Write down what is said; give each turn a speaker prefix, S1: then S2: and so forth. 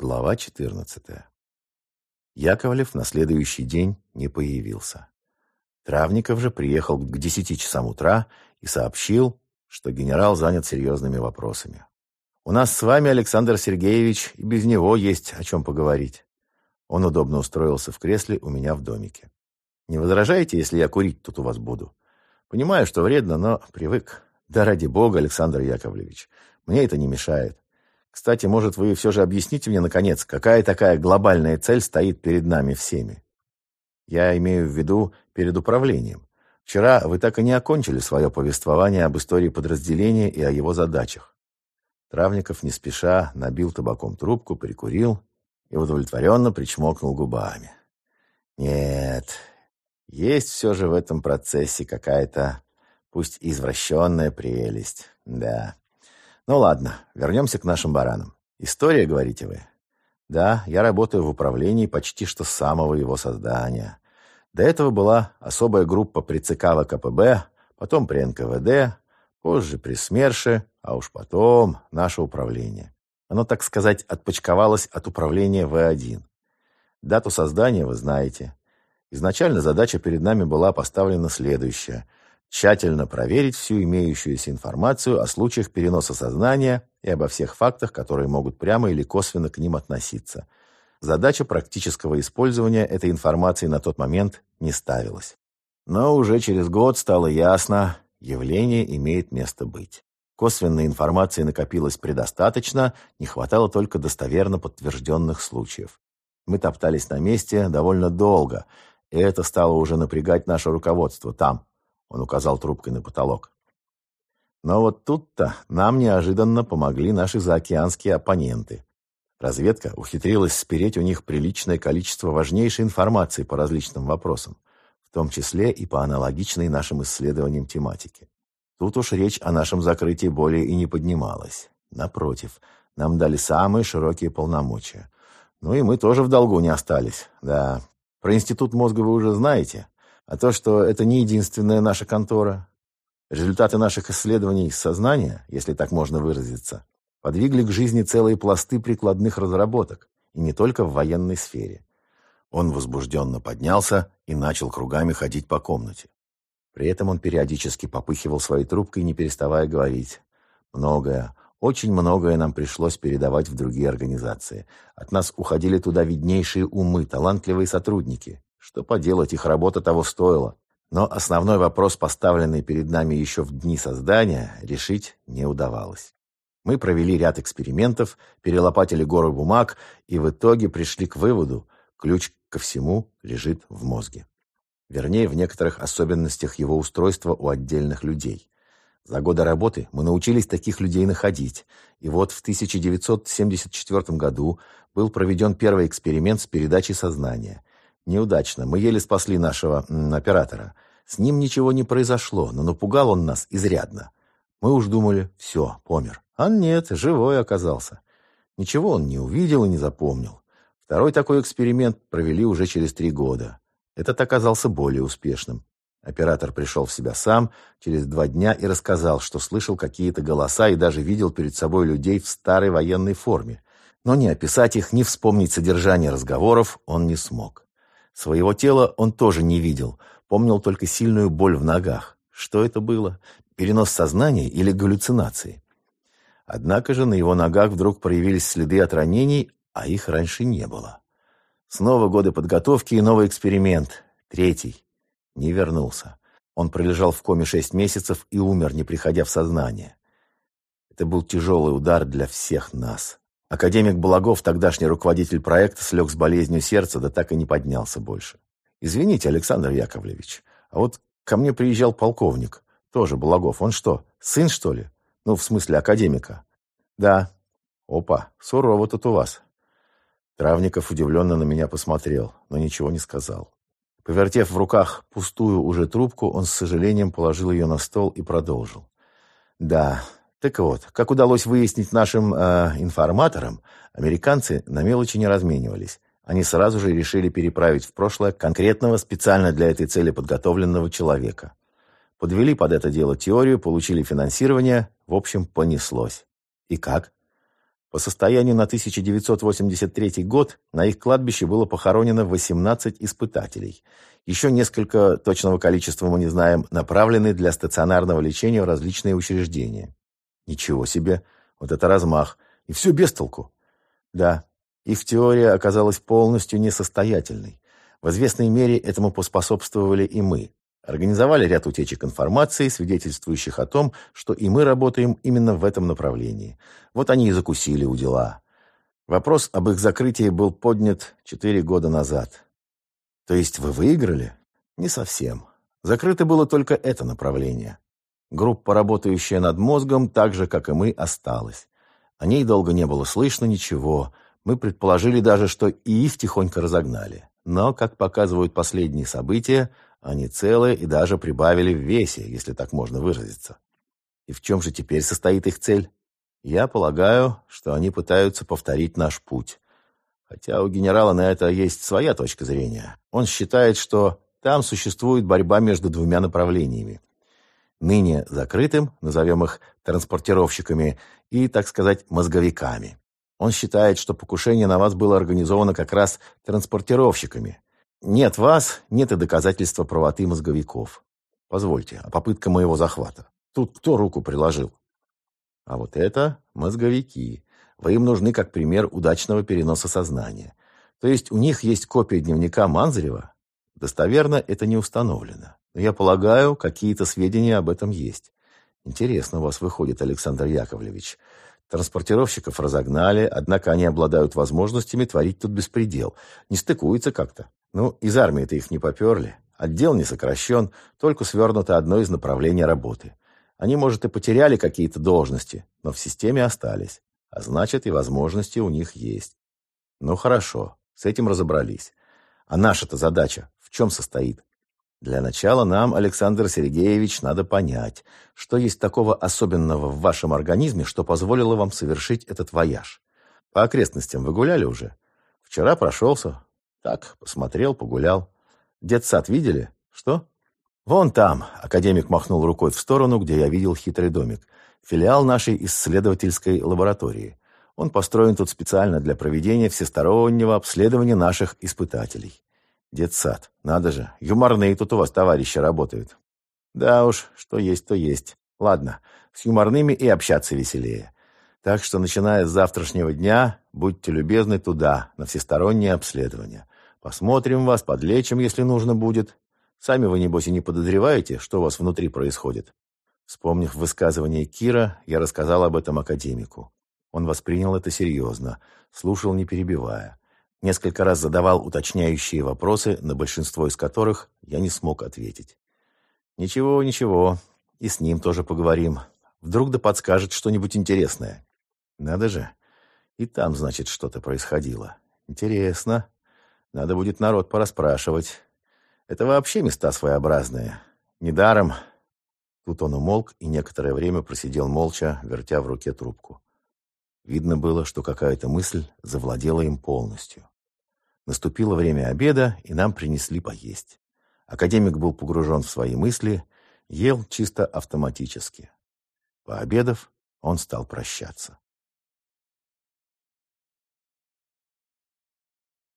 S1: Глава 14. Яковлев на следующий день не появился. Травников же приехал к 10 часам утра и сообщил, что генерал занят серьезными вопросами. «У нас с вами, Александр Сергеевич, и без него есть о чем поговорить». Он удобно устроился в кресле у меня в домике. «Не возражаете, если я курить тут у вас буду? Понимаю, что вредно, но привык. Да ради бога, Александр Яковлевич, мне это не мешает. Кстати, может, вы все же объясните мне, наконец, какая такая глобальная цель стоит перед нами всеми? Я имею в виду перед управлением. Вчера вы так и не окончили свое повествование об истории подразделения и о его задачах. Травников не спеша набил табаком трубку, прикурил и удовлетворенно причмокнул губами. Нет, есть все же в этом процессе какая-то, пусть извращенная прелесть, да. Ну ладно, вернемся к нашим баранам. История, говорите вы? Да, я работаю в управлении почти что с самого его создания. До этого была особая группа при ЦК ВКПБ, потом при НКВД, позже при СМЕРШе, а уж потом наше управление. Оно, так сказать, отпочковалось от управления В1. Дату создания вы знаете. Изначально задача перед нами была поставлена следующая – тщательно проверить всю имеющуюся информацию о случаях переноса сознания и обо всех фактах, которые могут прямо или косвенно к ним относиться. Задача практического использования этой информации на тот момент не ставилась. Но уже через год стало ясно, явление имеет место быть. Косвенной информации накопилось предостаточно, не хватало только достоверно подтвержденных случаев. Мы топтались на месте довольно долго, и это стало уже напрягать наше руководство там, он указал трубкой на потолок. Но вот тут-то нам неожиданно помогли наши заокеанские оппоненты. Разведка ухитрилась спереть у них приличное количество важнейшей информации по различным вопросам, в том числе и по аналогичной нашим исследованиям тематике. Тут уж речь о нашем закрытии более и не поднималась. Напротив, нам дали самые широкие полномочия. Ну и мы тоже в долгу не остались. Да, про институт мозга вы уже знаете. А то, что это не единственная наша контора. Результаты наших исследований сознания, если так можно выразиться, подвигли к жизни целые пласты прикладных разработок, и не только в военной сфере. Он возбужденно поднялся и начал кругами ходить по комнате. При этом он периодически попыхивал своей трубкой, не переставая говорить. Многое, очень многое нам пришлось передавать в другие организации. От нас уходили туда виднейшие умы, талантливые сотрудники. Что поделать, их работа того стоила. Но основной вопрос, поставленный перед нами еще в дни создания, решить не удавалось. Мы провели ряд экспериментов, перелопатили горы бумаг и в итоге пришли к выводу, ключ ко всему лежит в мозге. Вернее, в некоторых особенностях его устройства у отдельных людей. За годы работы мы научились таких людей находить, и вот в 1974 году был проведен первый эксперимент с передачей сознания – Неудачно. Мы еле спасли нашего оператора. С ним ничего не произошло, но напугал он нас изрядно. Мы уж думали, все, помер. А нет, живой оказался. Ничего он не увидел и не запомнил. Второй такой эксперимент провели уже через три года. Этот оказался более успешным. Оператор пришел в себя сам через два дня и рассказал, что слышал какие-то голоса и даже видел перед собой людей в старой военной форме. Но ни описать их, ни вспомнить содержание разговоров он не смог. Своего тела он тоже не видел, помнил только сильную боль в ногах. Что это было? Перенос сознания или галлюцинации? Однако же на его ногах вдруг проявились следы от ранений, а их раньше не было. Снова годы подготовки и новый эксперимент. Третий. Не вернулся. Он пролежал в коме шесть месяцев и умер, не приходя в сознание. Это был тяжелый удар для всех нас. Академик Благов, тогдашний руководитель проекта, слег с болезнью сердца, да так и не поднялся больше. Извините, Александр Яковлевич, а вот ко мне приезжал полковник, тоже Благов. Он что, сын, что ли? Ну, в смысле, академика. Да. Опа, сурово тут у вас. Травников удивленно на меня посмотрел, но ничего не сказал. Повертев в руках пустую уже трубку, он с сожалением положил ее на стол и продолжил. Да, так вот, как удалось выяснить нашим э, информаторам, американцы на мелочи не разменивались. Они сразу же решили переправить в прошлое конкретного специально для этой цели подготовленного человека. Подвели под это дело теорию, получили финансирование, в общем, понеслось. И как? По состоянию на 1983 год на их кладбище было похоронено 18 испытателей. Еще несколько, точного количества мы не знаем, направлены для стационарного лечения в различные учреждения. Ничего себе, вот это размах. И все без толку. Да, их теория оказалась полностью несостоятельной. В известной мере этому поспособствовали и мы. Организовали ряд утечек информации, свидетельствующих о том, что и мы работаем именно в этом направлении. Вот они и закусили у дела. Вопрос об их закрытии был поднят четыре года назад. То есть вы выиграли? Не совсем. Закрыто было только это направление. Группа, работающая над мозгом, так же, как и мы, осталась. О ней долго не было слышно ничего. Мы предположили даже, что и их тихонько разогнали. Но, как показывают последние события, они целы и даже прибавили в весе, если так можно выразиться. И в чем же теперь состоит их цель? Я полагаю, что они пытаются повторить наш путь. Хотя у генерала на это есть своя точка зрения. Он считает, что там существует борьба между двумя направлениями. Ныне закрытым, назовем их транспортировщиками, и, так сказать, мозговиками. Он считает, что покушение на вас было организовано как раз транспортировщиками. Нет вас, нет и доказательства правоты мозговиков. Позвольте, а попытка моего захвата? Тут кто руку приложил? А вот это мозговики. Вы им нужны как пример удачного переноса сознания. То есть у них есть копия дневника Манзарева? Достоверно это не установлено. Но я полагаю, какие-то сведения об этом есть. Интересно у вас выходит, Александр Яковлевич. Транспортировщиков разогнали, однако они обладают возможностями творить тут беспредел. Не стыкуется как-то. Ну, из армии-то их не поперли. Отдел не сокращен, только свернуто одно из направлений работы. Они, может, и потеряли какие-то должности, но в системе остались. А значит, и возможности у них есть. Ну, хорошо, с этим разобрались. А наша-то задача в чем состоит? Для начала нам, Александр Сергеевич, надо понять, что есть такого особенного в вашем организме, что позволило вам совершить этот вояж. По окрестностям вы гуляли уже? Вчера прошелся. Так, посмотрел, погулял. Детсад видели? Что? Вон там, академик махнул рукой в сторону, где я видел хитрый домик. Филиал нашей исследовательской лаборатории. Он построен тут специально для проведения всестороннего обследования наших испытателей. Детсад. Надо же, юморные тут у вас товарищи работают. Да уж, что есть, то есть. Ладно, с юморными и общаться веселее. Так что, начиная с завтрашнего дня, будьте любезны туда, на всестороннее обследование. Посмотрим вас, подлечим, если нужно будет. Сами вы, небось, и не подозреваете, что у вас внутри происходит. Вспомнив высказывание Кира, я рассказал об этом академику. Он воспринял это серьезно, слушал, не перебивая. Несколько раз задавал уточняющие вопросы, на большинство из которых я не смог ответить. «Ничего, ничего, и с ним тоже поговорим. Вдруг да подскажет что-нибудь интересное. Надо же, и там, значит, что-то происходило. Интересно. Надо будет народ порасспрашивать. Это вообще места своеобразные. Недаром...» Тут он умолк и некоторое время просидел молча, вертя в руке трубку. Видно было, что какая-то мысль завладела им полностью. Наступило время обеда, и нам принесли поесть. Академик был погружен в свои мысли, ел чисто автоматически. Пообедав, он стал прощаться.